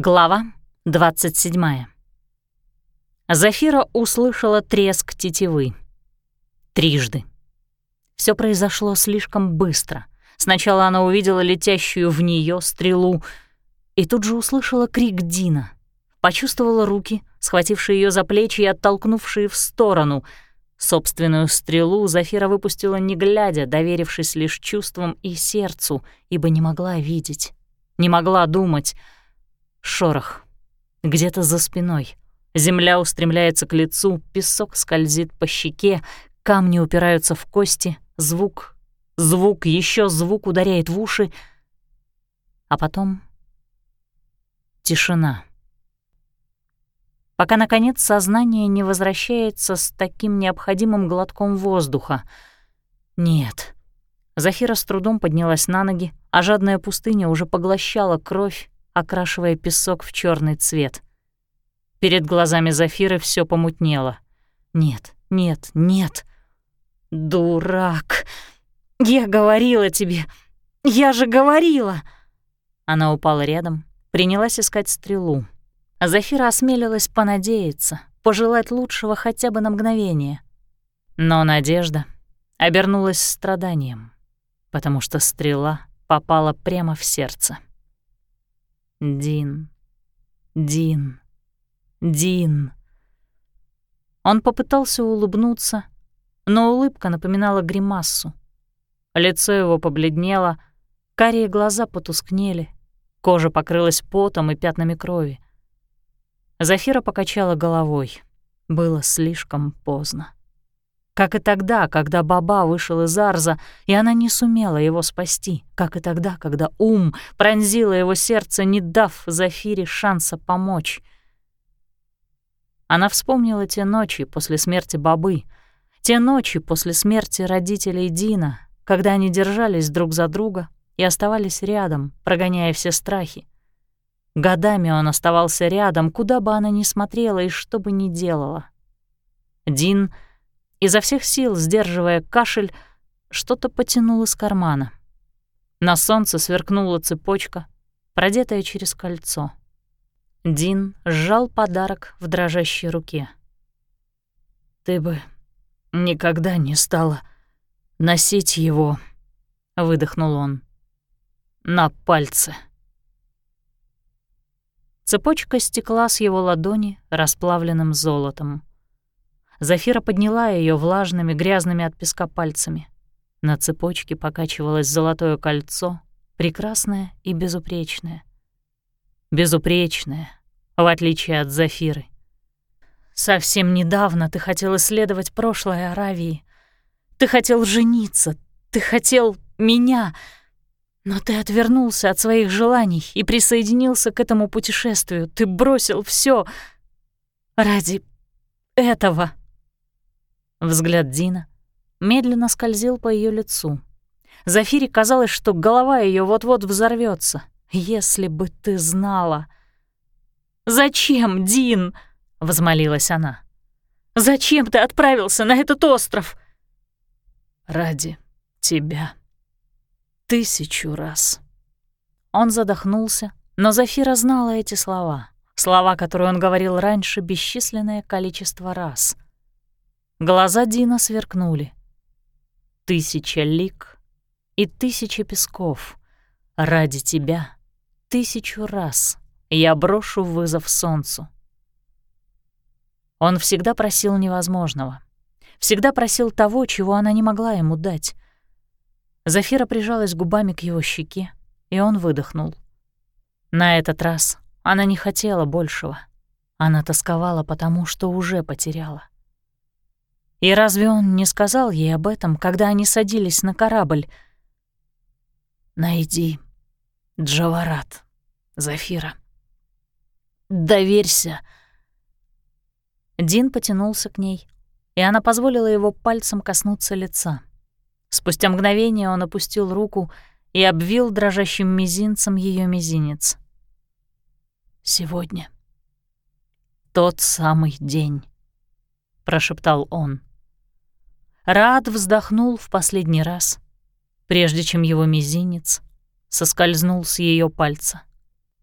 Глава 27. Зафира услышала треск тетивы. Трижды. Все произошло слишком быстро. Сначала она увидела летящую в нее стрелу и тут же услышала крик Дина. Почувствовала руки, схватившие ее за плечи и оттолкнувшие в сторону. Собственную стрелу Зафира выпустила не глядя, доверившись лишь чувствам и сердцу, ибо не могла видеть, не могла думать — Шорох. Где-то за спиной. Земля устремляется к лицу, песок скользит по щеке, камни упираются в кости, звук, звук, еще звук ударяет в уши, а потом тишина. Пока, наконец, сознание не возвращается с таким необходимым глотком воздуха. Нет. Зафира с трудом поднялась на ноги, а жадная пустыня уже поглощала кровь окрашивая песок в черный цвет. Перед глазами Зафиры все помутнело. Нет, нет, нет. Дурак. Я говорила тебе. Я же говорила. Она упала рядом, принялась искать стрелу. А Зафира осмелилась понадеяться, пожелать лучшего хотя бы на мгновение. Но надежда обернулась страданием, потому что стрела попала прямо в сердце. Дин. Дин. Дин. Он попытался улыбнуться, но улыбка напоминала гримассу. Лицо его побледнело, карие глаза потускнели, кожа покрылась потом и пятнами крови. Зафира покачала головой. Было слишком поздно. Как и тогда, когда Баба вышел из Арза, и она не сумела его спасти. Как и тогда, когда ум пронзила его сердце, не дав Зафире шанса помочь. Она вспомнила те ночи после смерти Бабы, те ночи после смерти родителей Дина, когда они держались друг за друга и оставались рядом, прогоняя все страхи. Годами он оставался рядом, куда бы она ни смотрела и что бы ни делала. Дин — Изо всех сил, сдерживая кашель, что-то потянул из кармана. На солнце сверкнула цепочка, продетая через кольцо. Дин сжал подарок в дрожащей руке. «Ты бы никогда не стала носить его», — выдохнул он, — «на пальце». Цепочка стекла с его ладони расплавленным золотом. Зафира подняла ее влажными, грязными от песка пальцами. На цепочке покачивалось золотое кольцо, прекрасное и безупречное. Безупречное, в отличие от Зафиры. Совсем недавно ты хотел исследовать прошлое Аравии. Ты хотел жениться, ты хотел меня, но ты отвернулся от своих желаний и присоединился к этому путешествию. Ты бросил все ради этого. Взгляд Дина медленно скользил по ее лицу. Зафире казалось, что голова ее вот-вот взорвется. «Если бы ты знала!» «Зачем, Дин?» — возмолилась она. «Зачем ты отправился на этот остров?» «Ради тебя. Тысячу раз». Он задохнулся, но Зафира знала эти слова. Слова, которые он говорил раньше бесчисленное количество раз — Глаза Дина сверкнули. Тысяча лик и тысяча песков. Ради тебя тысячу раз я брошу вызов солнцу. Он всегда просил невозможного. Всегда просил того, чего она не могла ему дать. Зафира прижалась губами к его щеке, и он выдохнул. На этот раз она не хотела большего. Она тосковала потому, что уже потеряла. И разве он не сказал ей об этом, когда они садились на корабль? «Найди Джаварат, Зафира. Доверься». Дин потянулся к ней, и она позволила его пальцем коснуться лица. Спустя мгновение он опустил руку и обвил дрожащим мизинцем ее мизинец. «Сегодня тот самый день», — прошептал он. Рад вздохнул в последний раз, прежде чем его мизинец соскользнул с ее пальца.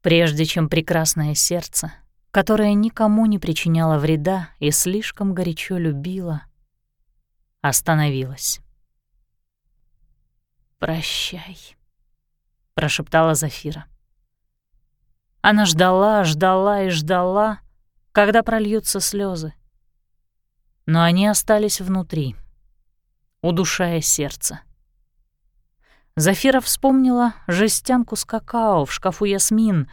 прежде чем прекрасное сердце, которое никому не причиняло вреда и слишком горячо любило, остановилось. «Прощай», — прошептала Зафира. Она ждала, ждала и ждала, когда прольются слезы. Но они остались внутри, удушая сердце. Зафира вспомнила жестянку с какао в шкафу Ясмин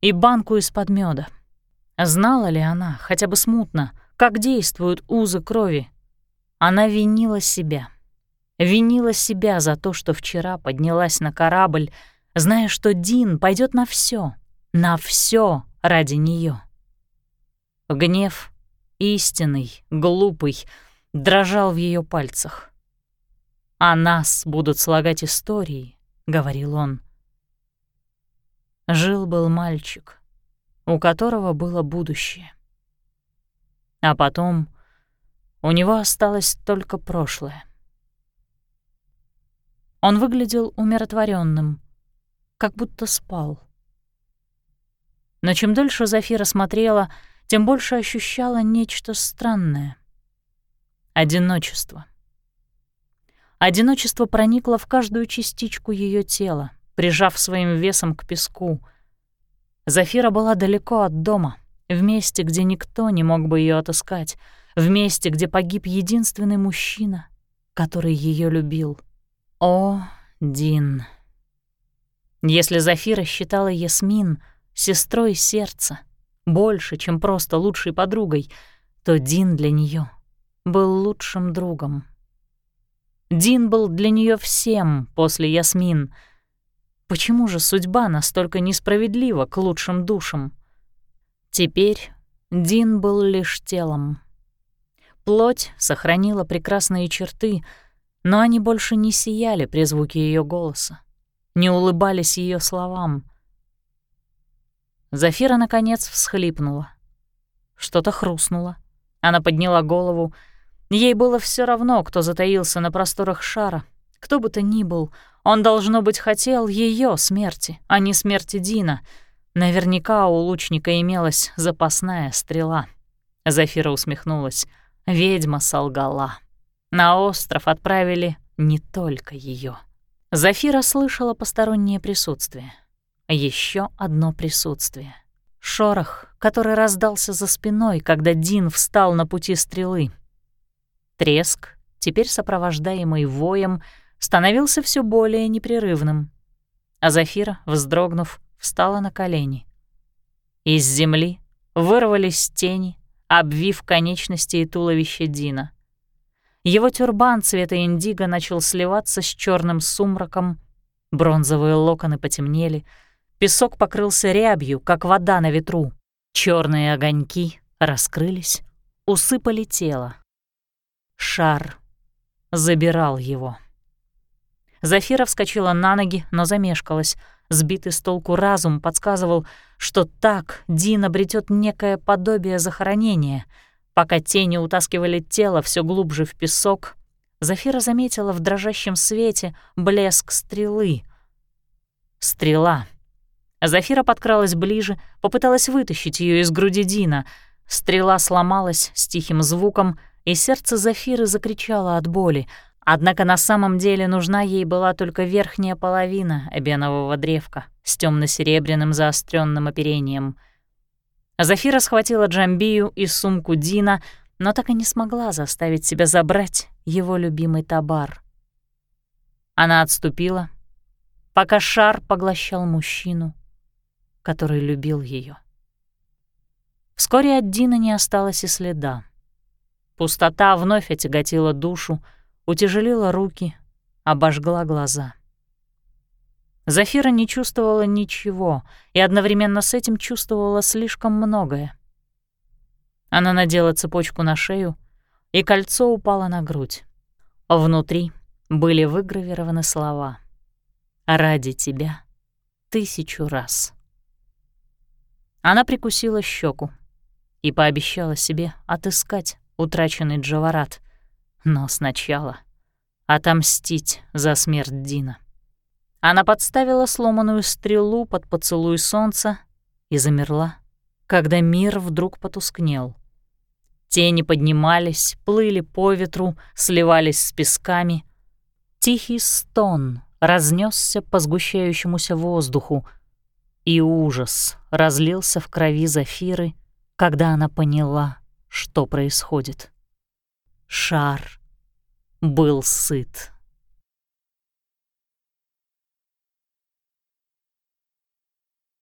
и банку из-под меда. Знала ли она, хотя бы смутно, как действуют узы крови? Она винила себя. Винила себя за то, что вчера поднялась на корабль, зная, что Дин пойдет на все, на все ради нее. Гнев, истинный, глупый, дрожал в ее пальцах. «О нас будут слагать истории», — говорил он. Жил-был мальчик, у которого было будущее. А потом у него осталось только прошлое. Он выглядел умиротворенным, как будто спал. Но чем дольше Зафира смотрела, тем больше ощущала нечто странное — одиночество — Одиночество проникло в каждую частичку ее тела, прижав своим весом к песку. Зафира была далеко от дома, в месте, где никто не мог бы ее отыскать, в месте, где погиб единственный мужчина, который ее любил. О, Дин. Если Зафира считала Ясмин сестрой сердца, больше, чем просто лучшей подругой, то Дин для нее был лучшим другом. Дин был для нее всем после Ясмин. Почему же судьба настолько несправедлива к лучшим душам? Теперь Дин был лишь телом. Плоть сохранила прекрасные черты, но они больше не сияли при звуке ее голоса, не улыбались ее словам. Зафира, наконец, всхлипнула. Что-то хрустнуло. Она подняла голову — Ей было все равно, кто затаился на просторах шара. Кто бы то ни был, он, должно быть, хотел ее смерти, а не смерти Дина. Наверняка у лучника имелась запасная стрела. Зафира усмехнулась. Ведьма солгала. На остров отправили не только ее. Зафира слышала постороннее присутствие. Еще одно присутствие. Шорох, который раздался за спиной, когда Дин встал на пути стрелы. Треск, теперь сопровождаемый воем, становился все более непрерывным. А Зафира, вздрогнув, встала на колени. Из земли вырвались тени, обвив конечности и туловище Дина. Его тюрбан цвета индиго начал сливаться с черным сумраком, бронзовые локоны потемнели, песок покрылся рябью, как вода на ветру. Черные огоньки раскрылись, усыпали тело. Шар забирал его. Зафира вскочила на ноги, но замешкалась. Сбитый с толку разум подсказывал, что так Дин обретет некое подобие захоронения. Пока тени утаскивали тело все глубже в песок, Зафира заметила в дрожащем свете блеск стрелы. Стрела. Зафира подкралась ближе, попыталась вытащить ее из груди Дина. Стрела сломалась с тихим звуком — и сердце Зафиры закричало от боли, однако на самом деле нужна ей была только верхняя половина эбенового древка с темно серебряным заостренным оперением. Зафира схватила Джамбию и сумку Дина, но так и не смогла заставить себя забрать его любимый табар. Она отступила, пока шар поглощал мужчину, который любил ее. Вскоре от Дина не осталось и следа. Пустота вновь отяготила душу, утяжелила руки, обожгла глаза. Зафира не чувствовала ничего и одновременно с этим чувствовала слишком многое. Она надела цепочку на шею, и кольцо упало на грудь. Внутри были выгравированы слова «Ради тебя тысячу раз». Она прикусила щеку и пообещала себе отыскать утраченный Джаварат. Но сначала отомстить за смерть Дина. Она подставила сломанную стрелу под поцелуй солнца и замерла, когда мир вдруг потускнел. Тени поднимались, плыли по ветру, сливались с песками. Тихий стон разнесся по сгущающемуся воздуху, и ужас разлился в крови Зафиры, когда она поняла, что происходит. Шар был сыт.